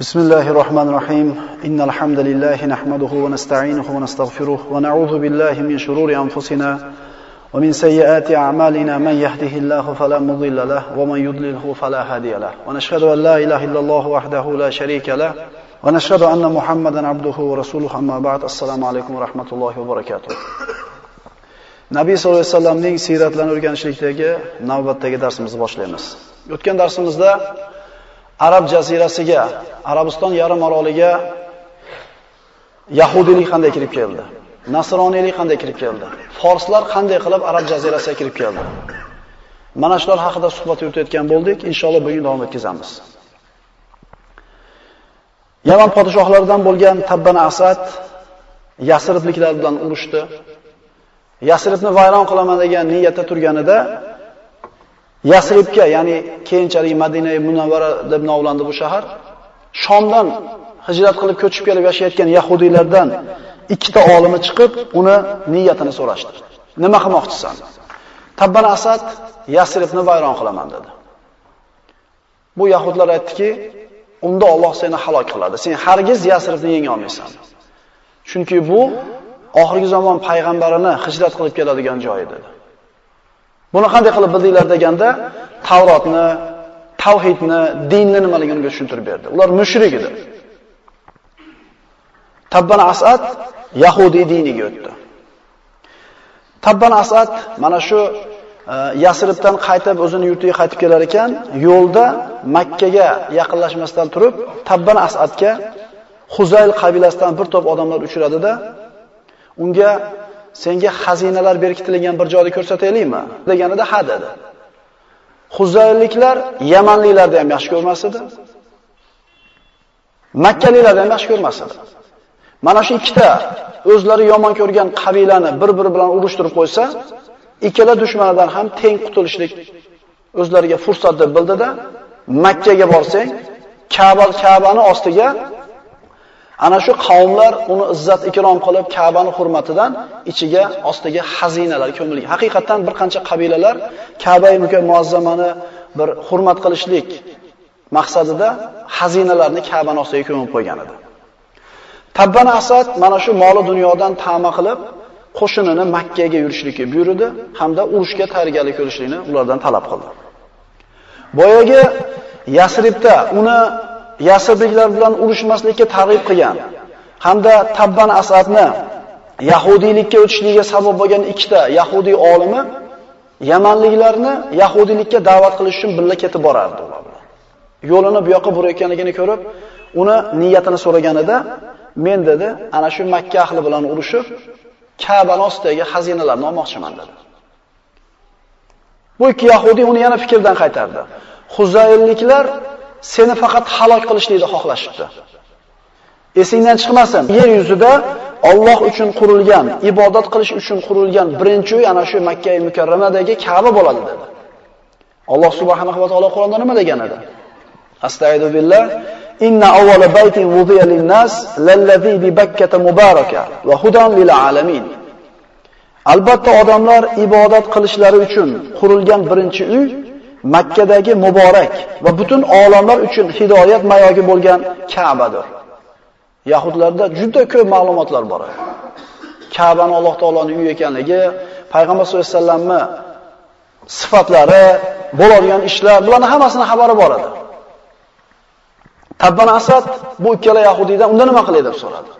بسم الله الرحمن الرحيم إن الحمد لله نحمده ونستعينه ونستغفره ونعوذ بالله من شرور أنفسنا ومن سيئات أعمالنا من يهده الله فلا مضل له ومن يضلله فلا هادي له ونشهد أن لا إله إلا الله وحده لا شريك له ونشهد أن محمدا عبده ورسوله أما بعد السلام عليكم ورحمة الله وبركاته nabiy sallallohu alayhi vasallamning siyratlarini o'rganishlikdagi navbatdagi darsimizni boshlaymiz. O'tgan darsimizda Arab jazirasiga, Arabiston yarim oroliga yahudiylik qanday kirib keldi? Nasroniylik qanday kirib keldi? Forslar qanday qilib Arab jazirasiga kirib keldi? Mana shular haqida suhbat yuritayotgan bo'ldik. Inshaalloh bugun davom etkazamiz. Yaman podshohlaridan bo'lgan Tabban Asad Yasribliklar bilan urushdi. Yasribni vayron qilaman degan niyatda turganida Yasribga, ya'ni keyinchalik Madina Munawvara deb nomlandi bu shahar, Shomdan hijrat qilib ko'chib kelib yashayotgan yahudiylardan ikkita olimi chiqib, uni niyatini so'rashdi. Nima qilmoqchisan? Tabban Asad Yasribni vayron qilaman dedi. Bu yahudlar aytdiki, unda Alloh seni halok qiladi. Sen hargiz Yasribni yenga olmaysan. Chunki bu oxirgi zamon payg'ambarini hijrat qilib keladigan joy dedi. Buni qanday qilib bildinglar deganda, Tavrotni, tavhidni, dinni nimaligini tushuntirib berdi. Ular mushrik edi. Tabban Asad Yahudi diniga o'tdi. Tabban Asad mana shu e, Yasribdan qaytib o'zini yurtiga qaytib kelar ekan, yo'lda Makkaga yaqinlashmasdan turib, Tabban Asadga Huzayl qabilasidan bir to'p odamlar uchradida, unga senga xazinalar berkitilgan bir joyni ko'rsataylikmi deganida ha dedi. Huzayliklar Yamanliklarni ham yaxshi ko'rmas edi. Makkaliklarni ham yaxshi ko'rmas edi. Mana shu ikkita o'zlari yomon ko'rgan qabilani bir-biri bilan urushtirib qo'ysa, ikkala dushmanidan ham teng qutulishlik o'zlariga fursat deb bildida, Makkaga borsang, Ka'ba Ka'bani ostiga Ana shu qavmlar uni izzat ikrom qilib Ka'bani hurmatidan ichiga ostiga xazinalar ko'milgan. Haqiqatan bir qancha qabilalar Ka'ba-i muazzamani bir hurmat qilishlik maqsadida xazinalarni Ka'bani ostiga ko'mib qo'ygan edi. Tabban Asad mana shu moli dunyodan ta'ma qilib qo'shinini Makkaga yurishlikka buyurdi hamda urushga tayyorgarlik ko'rishlikni ulardan talab qildi. Boyagi Yasribda uni Yasribliklar bilan urushmaslikka targ'ib qilgan hamda Tabban Asadni yahudiylikka o'tishligiga sabab bo'lgan ikkita yahudiy olimi Yamanliklarni yahudiylikka da'vat qilish uchun birga ketib borardi ular. Yo'lini bu yoqqa burayotganligini ko'rib, uni niyatini so'raganida, men dedi, ana shu Makka ahli bilan urushib, Ka'ba ostidagi xazinalarni olmoqchiman dedi. Bu ikki yahudi uni yana fikrdan qaytardi. Huzaylliklar seni faqat halok qilishlikni xohlashibdi. Esingdan chiqmasin. Yer yuzida Alloh uchun qurilgan, ibodat qilish uchun qurilgan birinchi uy ana shu Makka mukarramadagi Ka'ba bo'ladi dedi. Alloh subhanahu va taolo Qur'onda nima degan edi? Astagfiru billah. Inna awwala baytin wudiya lin-nas lallazi bi Bakkata mubaraka va hudan lil alamin. Albatta odamlar ibodat qilishlari uchun qurilgan birinchi uy Makkadagi muborak va butun olamlar uchun hidoyat mayogi bo'lgan Ka'badir. Yahudlarda juda ko'p ma'lumotlar bor. Ka'bani Alloh taoloning uyi ekanligi, payg'ambar sollallohu alayhi vasallamni sifatlari, bo'ladigan ishlar, bularning hammasini xabari bor edi. Tabban Asad bu ikkala yahudiydan unda nima qilay deb so'radi.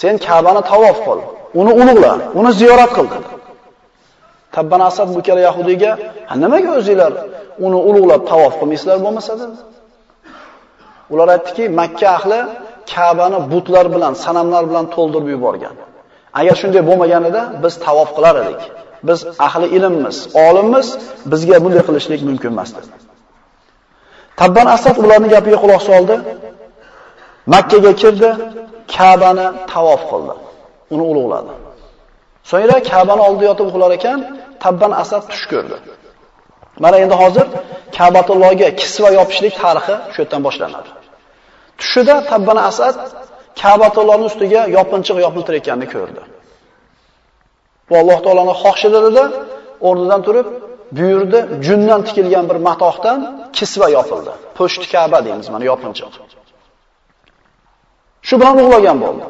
Sen Ka'bani tavof qil, uni ulug'la, uni ziyorat qil dedi. Tabban Asad bu ikkala yahudiyga, "Ha nimaga o'zinglar uni ulug'lab tavof qilmaysizlar bo'lmasa?" dedi. Ular aytdiki, Makka ahli Ka'bani butlar bilan, sanamlar bilan to'ldirib yuborgan. Agar shunday bo'lmaganida biz tavof qilar edik. Biz ahli ilmmiz, olimmiz, bizga bunday qilishlik mumkin emas dedi. Tabban Asad ularning gapiga quloq soldi. Makkaga kirdi, Ka'bani tavof qildi. Uni ulug'ladi. So'ngra Ka'bani oldida yotib uxlar ekan, Tabban Asad tush ko'rdi. Mana endi hozir Ka'batullohga kisva yopishlik tarixi shu yerdan boshlanadi. Tushida Tabban Asad Ka'batullohning ustiga yopinchiq yopiltirayotganini ko'rdi. Bu Alloh taolaning xohishi dedi, o'rnidan turib buyurdi, jundan tikilgan bir matohdan kisva yopildi. Po'shti Ka'ba deymiz, mana yopinchiq. Shu bilan uxlagan bo'ldi.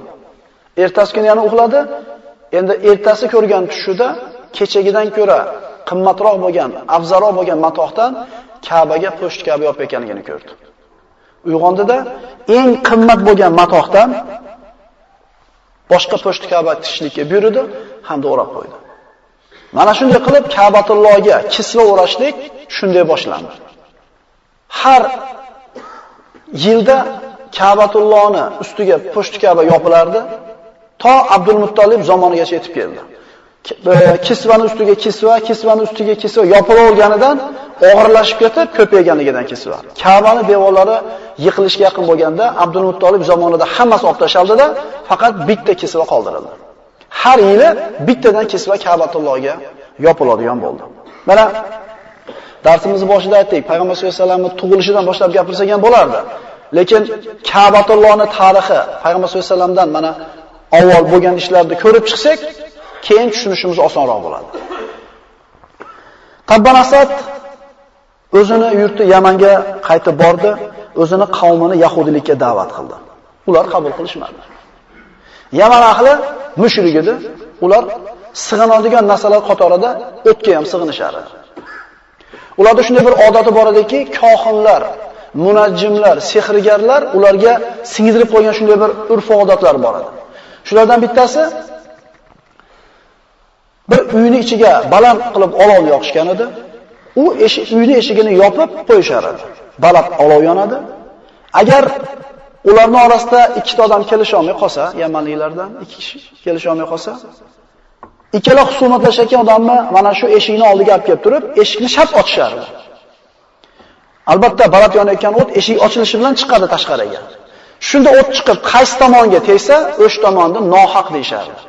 Ertasi kuni yana uxladi. Endi ertasi ko'rgan tushida kechagidan ko'ra qimmatroq bo'lgan, afzalroq bo'lgan matohdan Ka'baga po'shti Ka'ba yopib ekanligini ko'rdi. Uyg'ondida eng qimmat bo'lgan matohdan boshqa po'shti Ka'ba tishlikka buyurdi hamda o'rab qo'ydi. Mana shunday qilib Ka'batullohga kisva o'rashlik shunday boshlandi. Har yilda Ka'batullohni ustiga po'shti Ka'ba yopilardi, to Abdul Muttolib zamonigacha yetib keldi. E, kisvani ustiga kisva, kisvani ustiga kisva yopilaverganidan og'irlashib ketib ko'payganligidan kisva. Ka'bani devorlari yiqilishga yaqin bo'lganda Abdul Muttolib zamonida hammasi olib tashaldida, faqat bitta kisva qoldirildi. Har yili bittadan kisva Ka'batullohga yopiladigan bo'ldi. Mana darsimizni boshida aytdik, payg'ambar sollallohu alayhi vasallamning tug'ilishidan boshlab gapirsak ham bo'lardi. Lekin Ka'batullohning tarixi payg'ambar sollallohu alayhi vasallamdan mana avval bo'lgan ishlarni ko'rib chiqsak, keyin tushunishimiz osonroq bo'ladi. Tabban Asad o'zini yurti Yamanga qaytib bordi, o'zini qavmini yahudilikka da'vat qildi. Ular qabul qilishmadi. Yaman ahli mushrik edi. Ular sig'inadigan narsalar qatorida o'tga ham sig'inishardi. Ularda shunday bir odati bor ediki, kohinlar, munajjimlar, sehrgarlar ularga singdirib qo'ygan shunday bir urf-odatlar bor edi. Shulardan bittasi bir uyni ichiga baland qilib olov yoqishgan edi. U eshik uyni eshigini yopib qo'yishar edi. Baland olov yonadi. Agar ularning orasida ikkita odam kelisha olmay qolsa, Yamanliklardan ikki kishi kelisha olmay qolsa, ikkala husumatlashayotgan odamni mana shu eshikni oldiga olib kelib turib, eshikni shart ochishardi. Albatta, balat yonayotgan o't eshik ochilishi bilan chiqadi tashqariga. Shunda o't chiqib, qaysi tomonga tegsa, o'sha tomonda nohaq deyishardi.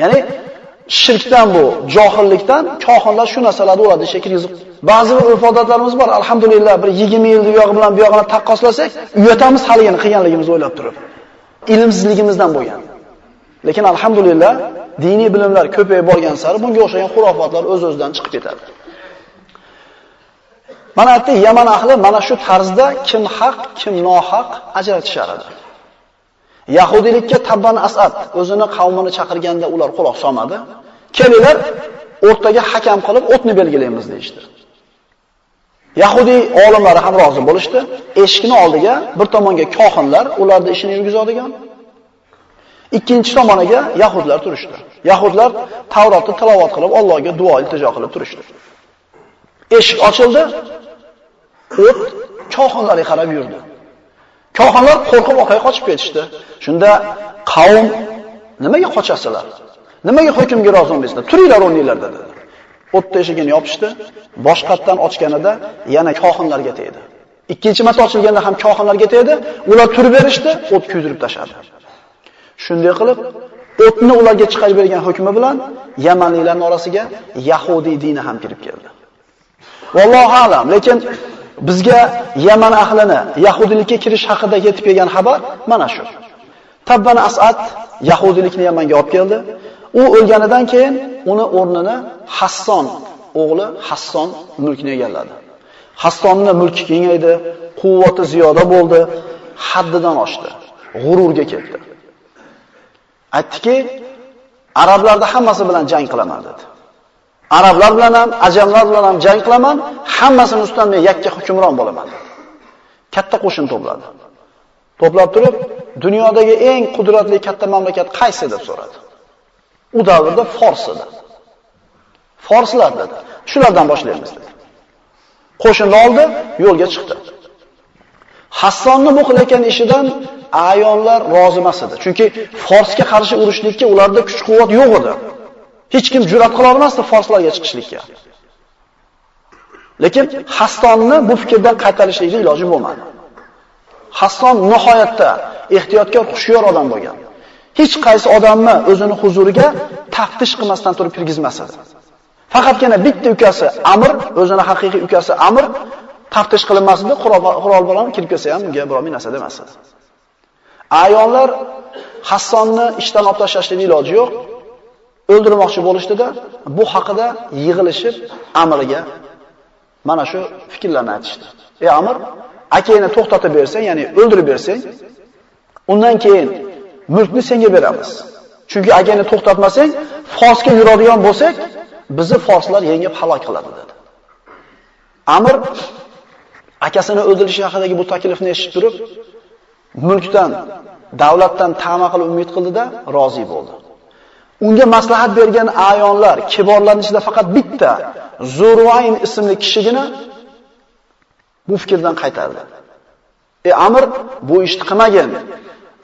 Ya'ni shirkdan bu, johillikdan kohinlar shu narsalarni uradi shekil yozib. Ba'zi bir urf-odatlarimiz bor. Alhamdulillah, bir 20 yil bu yog'i bilan bu yog'ini taqqoslasak, uyatamiz haligini qilganligimizni o'ylab turib. Ilmsizligimizdan bo'lgan. Lekin alhamdulillah, diniy bilimlar ko'payib borgan sari bunga o'xshagan xurofatlar o'z-o'zidan chiqib ketadi. Mana aytdi, Yaman ahli mana shu tarzda kim haq, kim nohaq ajratishar edi. Yahudilikka Tabban Asad o'zini qavmini chaqirganda ular quloq solmadi. Kelinglar, o'rtaga hakam qilib o'tni belgilaymiz deyishdi. Yahudi olimlari ham rozi bo'lishdi. Eshikni oldiga bir tomonga kohinlar ularni ishini yurgizadigan, ikkinchi tomoniga yahudlar turishdi. Yahudlar Tavrotni tilovat qilib, Allohga duo iltijo qilib turishdi. Eshik ochildi, o't kohinlarga qarab yurdi. Kohinlar qo'rqib orqaga qochib ketishdi. Shunda qavm nimaga qochasizlar? Nimaga hukmga rozi bo'lmaysizlar? Turinglar o'rninglar dedi. O't eshigini yopishdi. Boshqatdan ochganida yana kohinlarga tegdi. Ikkinchi marta ochilganda ham kohinlarga tegdi. Ular turib berishdi, o't kuydirib tashladi. Shunday qilib, o'tni ularga chiqarib bergan hukmi bilan Yamanliklarning orasiga Yahudi dini ham kirib keldi. Vallohu alam, lekin bizga Yaman ahlini yahudilikka kirish haqida yetib kelgan xabar mana shu. Tabban Asad yahudilikni Yamanga olib keldi. U o'lganidan keyin uni o'rnini Hasson o'g'li Hasson mulkni egalladi. Hassonning mulki kengaydi, quvvati ziyoda bo'ldi, haddidan oshdi, g'ururga ketdi. Aytdiki, arablarda hammasi bilan jang qilaman dedi. Arablar bilan ham, ajamlar bilan ham jang qilaman, hammasini ustidan men yakka hukmron bo'laman. Katta qo'shin to'pladi. To'plab turib, dunyodagi eng qudratli katta mamlakat qaysi deb so'radi. U davrda Fors edi. Forslar dedi. Shulardan boshlaymiz dedi. Qo'shinni oldi, yo'lga chiqdi. Hassonni bu qilayotgan ishidan ayonlar rozi emas edi. Chunki Forsga qarshi urushlikka ularda kuch-quvvat yo'q edi. Hech kim jur'at qila olmasdi forslarga chiqishlikka. Lekin Hassonni bu fikrdan qaytarishlikning iloji bo'lmadi. Hasson nihoyatda ehtiyotkor, xushyor odam bo'lgan. Hech qaysi odamni o'zini huzuriga taftish qilmasdan turib kirgizmas edi. Faqatgina bitta ukasi Amr, o'zini haqiqiy ukasi Amr taftish qilinmasdi, qurol bilan kirib kelsa ham unga biror narsa demasdi. Ayollar Hassonni ishdan olib tashlashning iloji yo'q. O'ldirmoqchi bo'lishdida bu haqida yig'ilishib Amirga mana shu fikrlarni aytishdi. Ey Amir, akangni to'xtatib bersang, ya'ni o'ldirib bersang, undan keyin mulkni senga beramiz. Chunki akangni to'xtatmasang, Fosga yuradigan bo'lsak, bizni forslar yengib halok qiladi dedi. Amir akasini o'ldirishi haqidagi bu taklifni eshitib turib, mulkdan, davlatdan ta'ma qilib umid qildida rozi bo'ldi. Unga maslahat bergan ayonlar, kiborlarning ichida faqat bitta Zurvayn ismli kishigina bu fikrdan qaytardi. E Amr bu ishni qilmagan.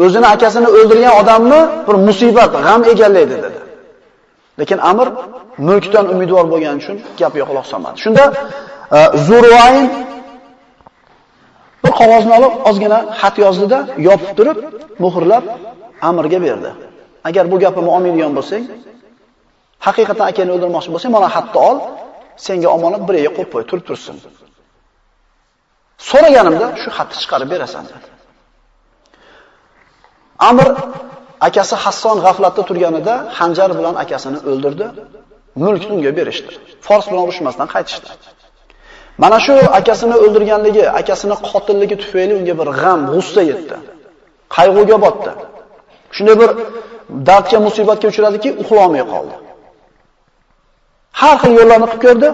O'zini akasini o'ldirgan odamni bir musibat, g'am egallaydi dedi. Lekin Amr mulkdan umidvor bo'lgani uchun gapga quloq solmadi. Shunda e, Zurvayn bir qog'ozni olib ozgina xat yozdida, yopib turib, muhrlab Amrga berdi. Agar bu gapimni olmaydigan bo'lsang, haqiqatan akani o'ldirmoqchi bo'lsang, mana xatni ol, senga omonat bir yerga qo'yib qo'y, turib tursin. So'raganimda shu xatni chiqarib berasan dedi. Amr akasi Hasson g'aflatda turganida hanjar bilan akasini o'ldirdi. Mulkni unga berishdi. Fors bilan urushmasdan qaytishdi. Mana shu akasini o'ldirganligi, akasini qotilligi tufayli unga bir g'am, g'ussa yetdi. Qayg'uga botdi. Shunday bir dardga, musibatga uchradiki, uxlolmay qoldi. Har xil yo'llarni qilib ko'rdi,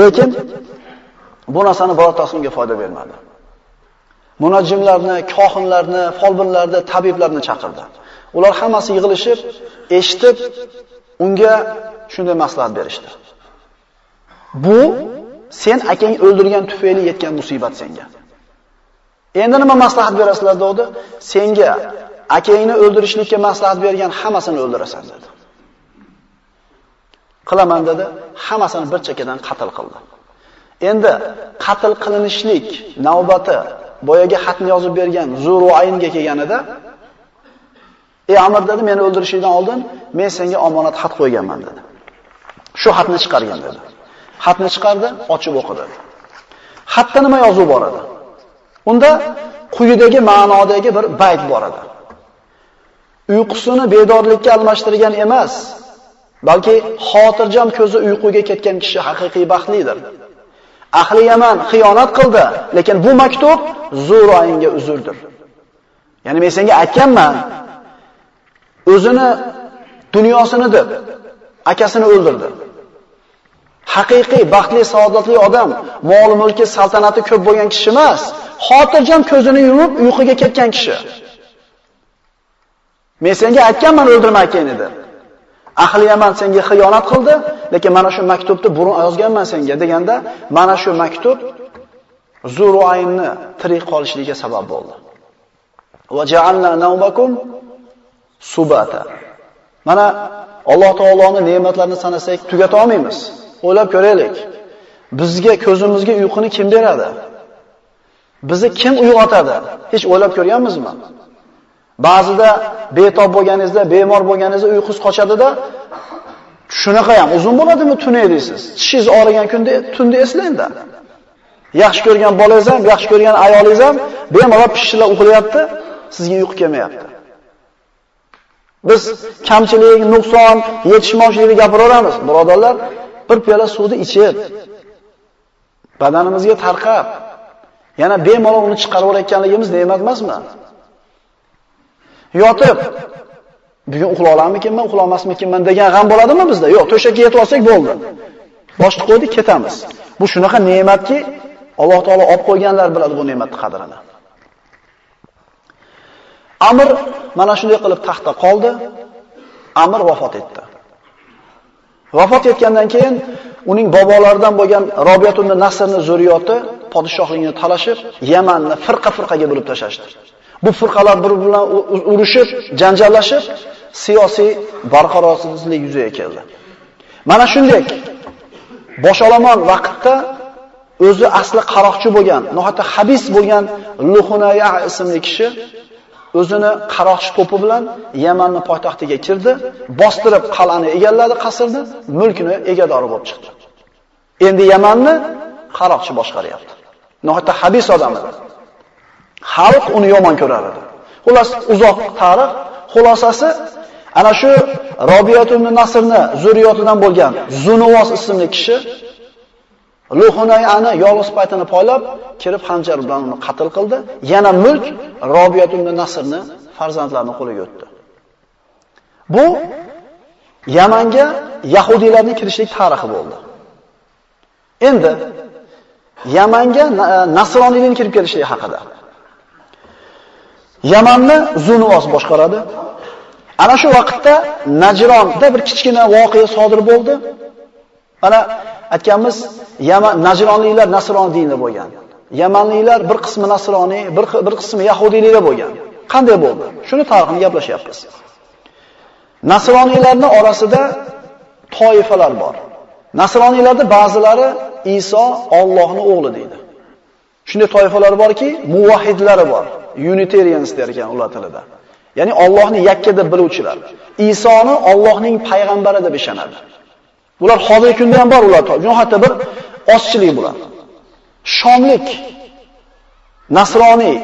lekin bu narsani birortasi unga foyda bermadi. Munajjimlarni, kohinlarni, folbinlarni, tabiblarni chaqirdi. Ular hammasi yig'ilishib, eshitib, unga shunday maslahat berishdi. Bu sen akang o'ldirgan tufayli yetgan musibat senga. Endi nima maslahat berasizlar dedi? Senga akangni o'ldirishlikka maslahat bergan hammasini o'ldirasan dedi. Qilaman dedi, hammasini bir chekkadan qatl qildi. Endi qatl qilinishlik navbati boyaga xatni yozib bergan Zuruaynga kelganida Ey Amr dedi, meni o'ldirishingdan oldin men senga omonat xat qo'yganman dedi. Shu xatni chiqargan dedi. Xatni chiqardi, ochib o'qidi. Xatda nima yozuv bor edi? Unda quyidagi ma'nodagi bir bayt bor edi. Uyqusini bedorlikka almashtirgan emas, balki xotirjam ko'zi uyquga ketgan kishi haqiqiy baxtlidir. Ahli Yaman xiyonat qildi, lekin bu maktub Zuroyinga uzrdir. Ya'ni men senga aytganman, o'zini dunyosini deb akasini o'ldirdi. Haqiqiy baxtli, saodatli odam, mol mulki, saltanati ko'p bo'lgan kishi emas, xotirjam ko'zini yumib uyquga ketgan kishi. Men senga aytganman o'ldirma akangni deb. Ahli Yaman senga xiyonat qildi, lekin mana shu maktubni burun yozganman senga deganda, mana shu maktub Zuruaynni tirik qolishligiga sabab bo'ldi. Va ja'alna nawmakum subata. Mana Alloh taoloning ne'matlarini sanasak tugata olmaymiz. O'ylab ko'raylik. Bizga ko'zimizga uyquni kim beradi? Bizni kim uyg'otadi? Hech o'ylab ko'rganmizmi? Ba'zida betob bo'lganingizda, bemor bo'lganingizda uyqus qochadida shunaqa ham uzun bo'ladimi tuni deysiz. Tishingiz og'rigan kunda tunda eslangda. Yaxshi ko'rgan bolangiz ham, yaxshi ko'rgan ayolingiz ham bemalol pishillab uxlayapti, sizga uyqu kelmayapti. Biz kamchilik, nuqson, yetishmovchilikni gapiraveramiz, birodarlar. Bir piyola suvni ichib, badanimizga tarqab, yana bemalol uni chiqarib o'rayotganligimiz ne'mat emasmi? Yotib bugun uxla olarmikinman, uxla olmasmikinman degan g'am bo'ladimi bizda? Yo'q, to'shakka yetib olsak bo'ldi. Boshni qo'ydik, ketamiz. Bu shunaqa ne'matki, Alloh taolo olib qo'yganlar biladi bu ne'matni qadrini. Amr mana shunday qilib taxtda qoldi. Amr vafot etdi. Vafot etgandan keyin uning bobolaridan bo'lgan Robiyatun Nasrning zurriyoti podshohligini talashib, Yamanni firqa-firqaga bo'lib tashashdi. Bu firqalar bir bilan urushib, janjallashib, siyosiy barqarorsizlik yuzaga keldi. Mana shunday boshalomon vaqtda o'zi asli qaroqchi bo'lgan, nohata habis bo'lgan Luhunaya ismli kishi o'zini qaroqchi to'pi bilan Yamanning poytaxtiga kirdi, bostirib qal'ani egalladi qasrni, mulkni egadori bo'lib chiqdi. Endi Yamanni qaroqchi boshqaryapti. Nohata habis odam edi. Xalq uni yomon ko'rar edi. Xullas uzoq tarix xulosasi Ana shu Robiyatun Nasrni zurriyotidan bo'lgan Zunuvos ismli kishi Luhunayani yolg'iz paytini poylab, kirib xanjar bilan uni qatl qildi. Yana mulk Robiyatun Nasrni farzandlarini qo'liga o'tdi. Bu Yamanga yahudiylarning kirishlik tarixi bo'ldi. Endi Yamanga nasroniyning kirib kelishligi haqida. Yamanni Zunuvos boshqaradi. Ana shu vaqtda Najronda bir kichkina voqea sodir bo'ldi. Ana aytganmiz, Yaman Najronliklar nasroniy dinida bo'lgan. Yamanliklar bir qismi nasroniy, bir bir qismi yahudiyliklar bo'lgan. Qanday bo'ldi? Shuni tarixini gaplashyapmiz. Nasroniylarning orasida toifalar bor. Nasroniylarda ba'zilari Iso Allohning o'g'li deydi. Shunday toifalar borki, muvahhidlari bor. Unitarians der ekan ular tilida. Ya'ni Allohni yakka deb biluvchilar. Isoni Allohning payg'ambari deb ishonadi. Bular hozirgi kunda ham bor ular. Bu hatto bir ozchilik bular. Shomlik nasroniy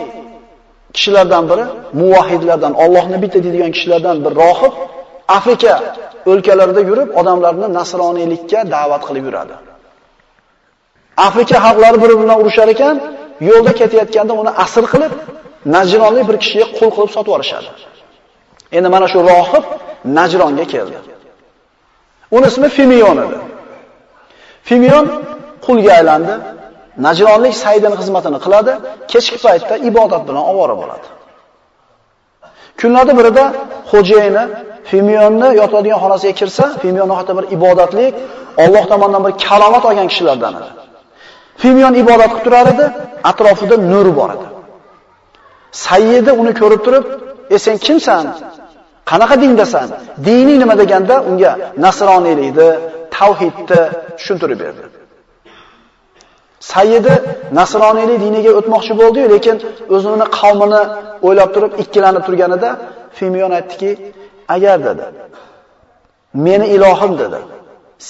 kishilardan biri, muvahhidlardan, Allohni bitta deydigan kishilardan bir rohib Afrika o'lkalarida yurib, odamlarni nasroniylikka da'vat qilib yuradi. Afrika xalqlari bir-biridan urushar ekan, yo'lda ketayotganda uni asir qilib, Najronlik bir kishiga qo'l qilib sotib olishadi. Endi mana shu rohib Najronga keldi. Uni ismi Fimion edi. Fimion qulga aylandi. Najronlik Saidning xizmatini qiladi, kechki paytda ibodat bilan ovora bo'ladi. Kunlarda birida xo'jayini Fimionni yotadigan xonasiga kirsa, Fimion nohata bir ibodatlik, Alloh tomonidan bir kalomat olgan kishilardan edi. Fimion ibodat qilib turar edi, atrofida nur bor edi. Sayyidi uni ko'rib turib, "E sen kimsan? Qanaqa dindasan? Dini nima deganda unga nasroniylikni, tavhidni tushuntirib berdi. Sayyidi nasroniylik diniga o'tmoqchi bo'ldi-yu, lekin o'zini qavmini o'ylab turib ikkilanib turganida Fimiyon aytdiki, "Agar dedi, meni ilohim dedi.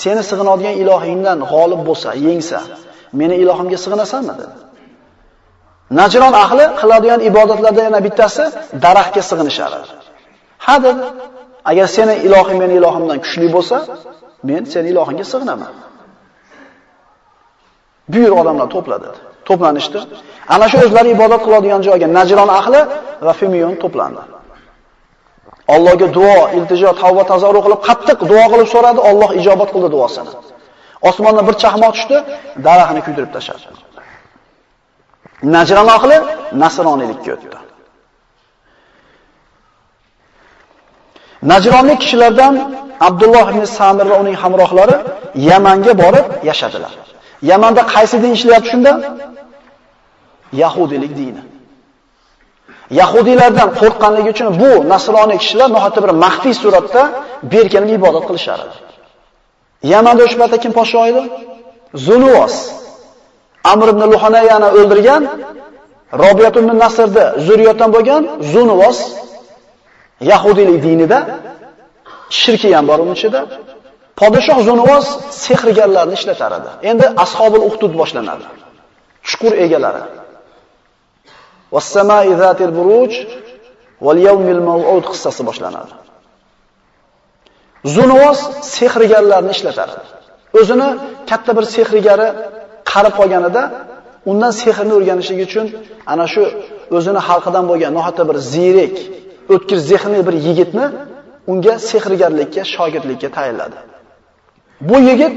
Seni sig'inadigan ilohingdan g'olib bo'lsa, yengsa, meni ilohimga sig'inasanmi?" dedi. Najron ahli qiladigan ibodatlarda yana bittasi daraxtga sig'inishadi. Ha dedi. Agar seni ilohing meni ilohimdan kuchli bo'lsa, men seni ilohingga sig'inaman. Buyur odamlar to'pladi. To'planishdi. Ana shu o'zlari ibodat qiladigan joyga Najron ahli va Fimiyon to'plandi. Allohga duo, iltijo, tavba tazarru qilib qattiq duo qilib so'radi, Alloh ijobat qildi duosini. Osmondan bir chaqmoq tushdi, daraxtni kuydirib tashladi. Najran ahli nasroniylikka o'tdi. Najronlik kishilardan Abdulloh ibn Samir va uning hamrohlari Yamanga borib yashadilar. Yamanda qaysi din ishlayapti shunda? Yahudilik dini. Yahudiylardan qo'rqqanligi uchun bu nasroniy kishilar nohata bir maxfiy suratda berkinib ibodat qilishar edi. Yamanda o'sha paytda kim podsho edi? Zuluvos. Amr ibn Luhanayani o'ldirgan Robiyat ibn Nasrda zurriyatdan bo'lgan Zunvos Yahudiylik dinida shirki ham bor uning ichida. Podshoh Zunvos sehrgarlarni ishlatar edi. Endi ashobul uhdud boshlanadi. Chuqur egalari. Was-samai zatil buruj wal yawmil maw'ud qissasi boshlanadi. Zunvos sehrgarlarni ishlatar edi. O'zini katta bir sehrgari qarib qolganida undan sehrni o'rganishlik uchun ana shu o'zini xalqidan bo'lgan nohata bir ziyrek o'tkir zehnli bir yigitni unga sehrgarlikka, shogirdlikka tayinladi. Bu yigit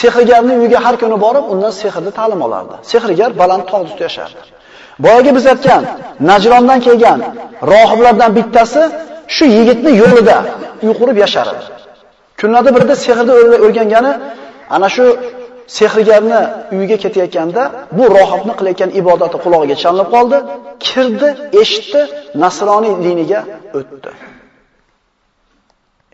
sehrgarning uyiga har kuni borib, undan sehrni ta'lim olardi. Sehrgar baland tog' ustida yashardi. Boyaga biz aytgan Najrondan kelgan rohiblardan bittasi shu yigitni yo'lida uy qurib yashar edi. Kunlarda birida sehrni o'rgangani ana shu sehrgarni uyiga ketayotganda bu rohibni qilayotgan ibodati quloqiga chalinib qoldi, kirdi, eshitdi, nasroniy diniga o'tdi.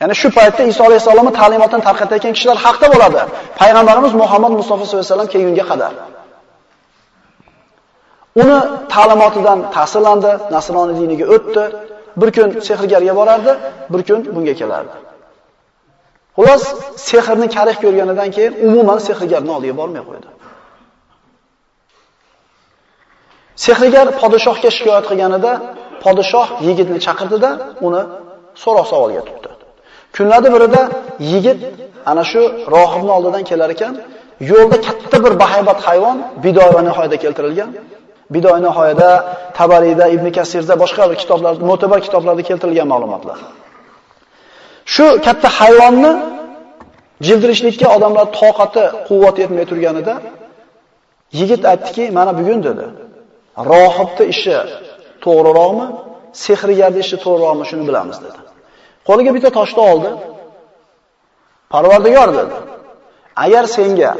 Ya'ni shu paytda Iso alayhisolamning ta'limotini tarqatayotgan kishilar haqda bo'ladi. Payg'ambarimiz Muhammad Mustafa sollallohu alayhi vasallam kelgunga qadar. Uni ta'limotidan ta'sirlandi, nasroniy diniga o'tdi. Bir kun sehrgarga borardi, bir kun bunga kelardi. Xullas, sehrni karih ko'rganidan keyin umuman sehrgarning oldiga bormay qo'ydi. Sehrgar podshohga shikoyat qilganida, podshoh yigitni chaqirdida, uni so'roq savolga tutdi. Kunlarning birida yigit ana shu rohibning oldidan kelar ekan, yo'lda katta bir bahaybat hayvon bidoy va nihoyada keltirilgan. Bidoy nihoyada, Tabariyda, Ibn Kasirda, boshqa bir kitoblarda, mo'tabar kitoblarda keltirilgan ma'lumotlar. Shu katta hayvonni jildirishlikka odamlar toqati, quvvat yetmay turganida yigit aytdiki, mana bugun dedi. Rohibning ishi to'g'riroqmi, sehrgarning ishi to'g'riroqmi shuni bilamiz dedi. Qo'liga bitta toshni oldi. Parvardigor dedi. Agar senga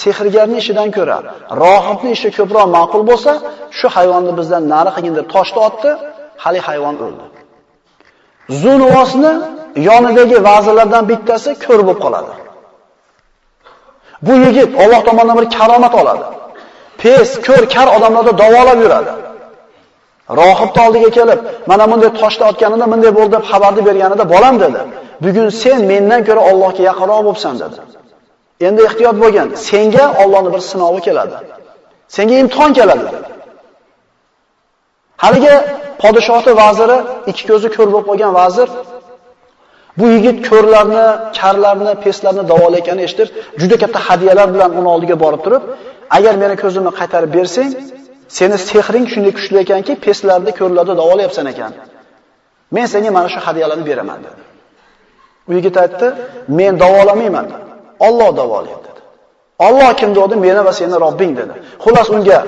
sehrgarning ishidan ko'ra rohibning ishi ko'proq ma'qul bo'lsa, shu hayvonni bizdan nari qilgin deb toshni otdi, hali hayvon o'ldi. Zunvosni yonidagi vazirlardan bittasi ko'r bo'lib qoladi. Bu yigit Alloh tomonidan bir karomat oladi. Pes, ko'r, kar odamlarni davolab yuradi. Rohib oldiga kelib, mana bunday toshni otganida bunday bo'ldi deb xabarni berganida bolam dedi. Bugun sen mendan ko'ra Allohga yaqinroq bo'lsan dedi. Endi ehtiyot bo'lgin. Senga Allohning bir sinovi keladi. Senga imtihon keladi dedi. Haligi podshohning vaziri, ikki ko'zi ko'r bo'lib qolgan vazir bu yigit ko'rlarni, charlarni, peslarni davolayotganini eshitib, juda katta hadiyalar bilan uni oldiga borib turib, agar meni ko'zimni qaytarib bersang, Seni sehring shunday kuchli ekanki, peslarni ko'rlarda davolayapsan ekan. Men senga mana shu hadiyalarni beraman dedi. U yigit aytdi, men davolamayman dedi. Alloh davolaydi dedi. Alloh kim dedi? Meni va seni Robbing dedi. Xullas unga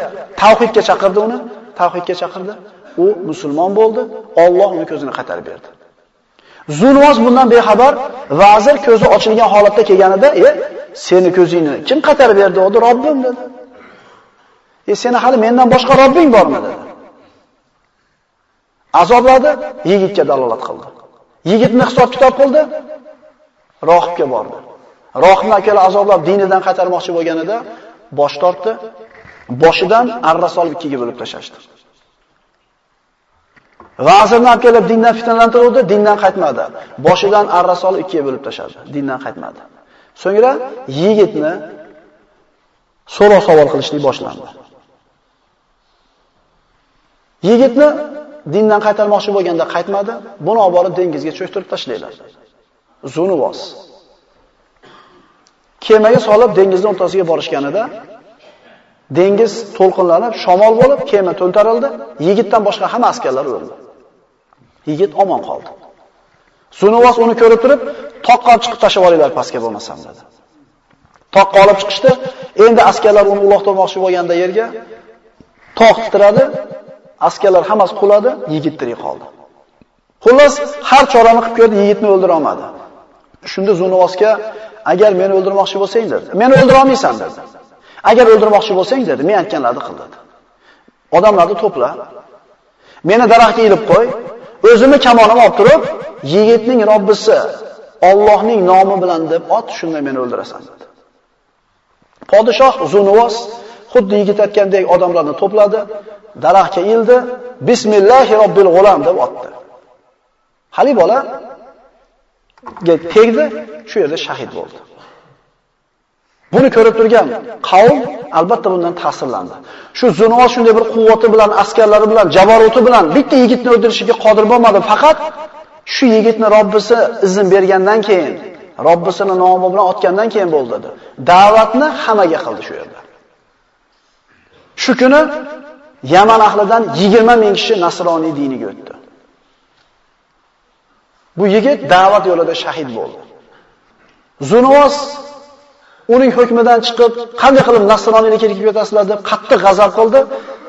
tavhidga chaqirdi uni, tavhidga chaqirdi. U musulmon bo'ldi. Alloh uni ko'zini qaytarib berdi. Zulvoz bundan bexabar, vazir ko'zi ochilgan holatda kelganida, "E, seni ko'zingni kim qatar berdi?" dedi. Robbim dedi. E seni hali mendan boshqa Robbing bormi dedi. Azobladi, yigitga dalolat qildi. Yigitni hisob kitob qildi, rohibga bordi. Rohibni akala azoblab dinidan qaytarmoqchi bo'lganida bosh tortdi, boshidan arrasol ikkiga bo'lib tashlashdi. Vazirni olib kelib dindan fitnalantiruvdi, dindan qaytmadi. Boshidan arrasol ikkiga bo'lib tashadi, dindan qaytmadi. So'ngra yigitni so'roq savol qilishni boshlandi. Yigitni dindan qaytarmoqchi bo'lganda qaytmadi, buni olib borib dengizga cho'ktirib tashladilar. Zunuvos. Kemaga solib dengizning o'rtasiga borishganida dengiz to'lqinlanib, shamol bo'lib, kema to'ntarildi. Yigitdan boshqa hamma askarlar o'ldi. Yigit omon qoldi. Zunuvos uni ko'rib turib, toqqa olib chiqib tashlab olinglar pastga bo'lmasam dedi. Toqqa olib chiqishdi. Endi askarlar uni uloqtirmoqchi bo'lganda yerga toq titradi, Askarlar hammasi quladi, yigit tirik qoldi. Xullas, har chorani qilib ko'rdi, yigitni o'ldira olmadi. Shunda Zunuvosga agar meni o'ldirmoqchi bo'lsang dedi. Meni o'ldira olmaysan dedi. Agar o'ldirmoqchi bo'lsang dedi, men aytganlarni qil dedi. Odamlarni to'pla. Meni daraxtga ilib qo'y. O'zimni kamonimni olib turib, yigitning Robbisi Allohning nomi bilan deb ot, shunda meni o'ldirasan dedi. Podshoh Zunuvos xuddi yigit aytgandek odamlarni to'pladi, daraxtga ildi, bismillahi robbil g'ulam deb otdi. Hali bola tegdi, shu yerda shahid bo'ldi. Buni ko'rib turgan qavm albatta bundan ta'sirlandi. Shu Zunoz shunday bir quvvati bilan, askarlari bilan, javoroti bilan bitta yigitni o'ldirishiga qodir bo'lmadi, faqat shu yigitni Robbisi izn bergandan keyin, Robbisini nomi bilan otgandan keyin bo'ldi dedi. Da'vatni hammaga qildi shu yerda. Shu kuni Yaman ahlidan 20 ming kishi nasroniy diniga o'tdi. Bu yigit da'vat yo'lida shahid bo'ldi. Zunvos uning hukmidan chiqib, qanday qilib nasroniylikka kirib ketasizlar deb qattiq g'azab qildi,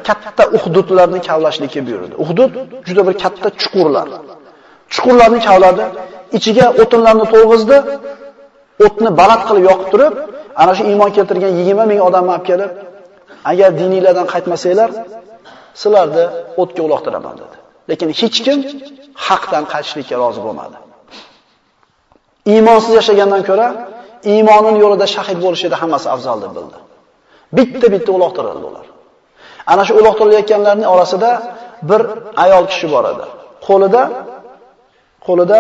katta uhdudlarni kavlashlikka buyurdi. Uhdud juda bir katta chuqurlar. Chuqurlarni kavladi, ichiga o'tinlarni to'lg'izdi, o'tni baland qilib yoqib turib, ana shu iymon keltirgan 20 ming odamni olib kelib, agar diniylardan qaytmasanglar, sizlarni o'tga uloqtiraman dedi. Lekin hech kim haqdan qaytishlikka rozi bo'lmadi. Iymonsiz yashagandan ko'ra iymonin yo'lida shahid bo'lishida hammasi afzal deb bildi. Bitta-bitta uloqtirildi ular. Ana shu uloqtirilayotganlarning orasida bir ayol kishi bor edi. Qo'lida qo'lida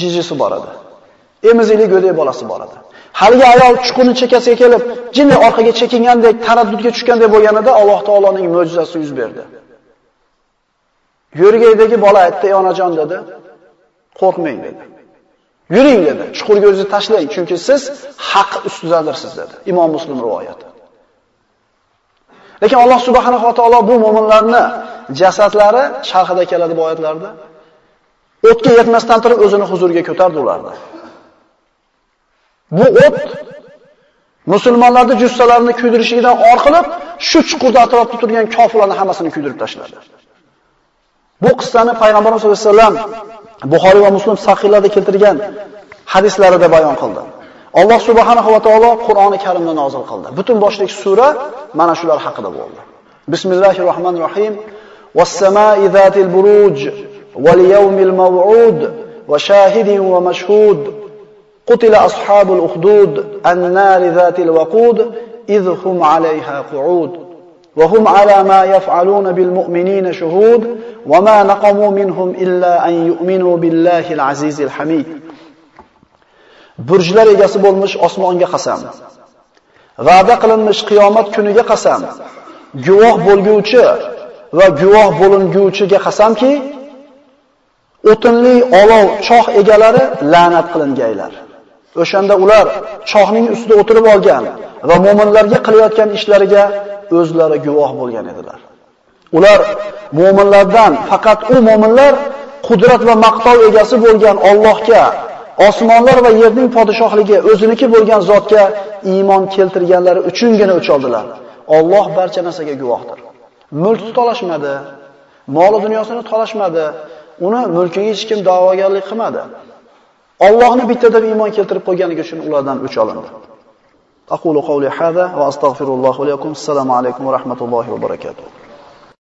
jijisi bor edi. Emizikli go'dak bolasi bor edi. Haligi ayol chuqurni chekasiga kelib, jinni orqaga chekingandek, taraddudga tushgandek bo'lganida Alloh taoloning mo'jizasi yuz berdi. Yo'rgaydagi bola aytdi, "Ey onajon" dedi. Qo'rqmang dedi. Yuring dedi. Chuqurga o'zingizni tashlang, chunki siz haq ustidadirsiz dedi. Imom Muslim rivoyati. Lekin Alloh subhanahu va taolo bu mu'minlarni jasadlari sharhida keladi bu oyatlarda. O'tga yetmasdan turib o'zini huzuriga ko'tardi ularni. Bu o't musulmonlarning jussalarini kuydirishidan orqilib shu chuqurda atrofda turgan kofirlarni hammasini kuydirib tashladi. Bu qissani payg'ambarimiz sollallohu alayhi vasallam Buxoriy va Muslim sahihlarda keltirgan hadislarida bayon qildi. Alloh subhanahu va taolo Qur'oni Karimni nozil qildi. Butun boshlik sura mana shular haqida bo'ldi. Bismillahirrohmanirrohim. Was-samaa'i zaatil buruj wal yawmil maw'ud wa shahidin wa mashhud. Qutila ashabul ukhdud an-nar zatil waqud idhum 'alayha qu'ud. وهم على ما يفعلون بالمؤمنين شهود وما نقموا منهم إلا أن يؤمنوا بالله العزيز الحميد burjlar egasi bo'lmish osmonga qasam. Va'da qilinmish qiyomat kuniga qasam. Guvoh bo'lguvchi va guvoh bo'linguvchiga qasamki, o'tinli olov choh egalari la'nat qilingaylar. O'shanda ular chohning ustida o'tirib olgan va mu'minlarga qilayotgan ishlariga o'zlari guvoh bo'lgan edilar. Ular mu'minlardan faqat u mu'minlar qudrat va maqtov egasi bo'lgan Allohga osmonlar va yerning podshohligi o'ziniki bo'lgan zotga iymon keltirganlari uchungina o'ch oldilar. Alloh barcha narsaga guvohdir. Mulk tolashmadi, mol dunyosini tolashmadi, uni mulkiga hech kim da'vogarlik qilmadi. Allohni bitta deb iymon keltirib qo'yganligi uchun ulardan o'ch olindi. أقول قولي هذا وأستغفر الله لكم السلام عليكم ورحمة الله وبركاته.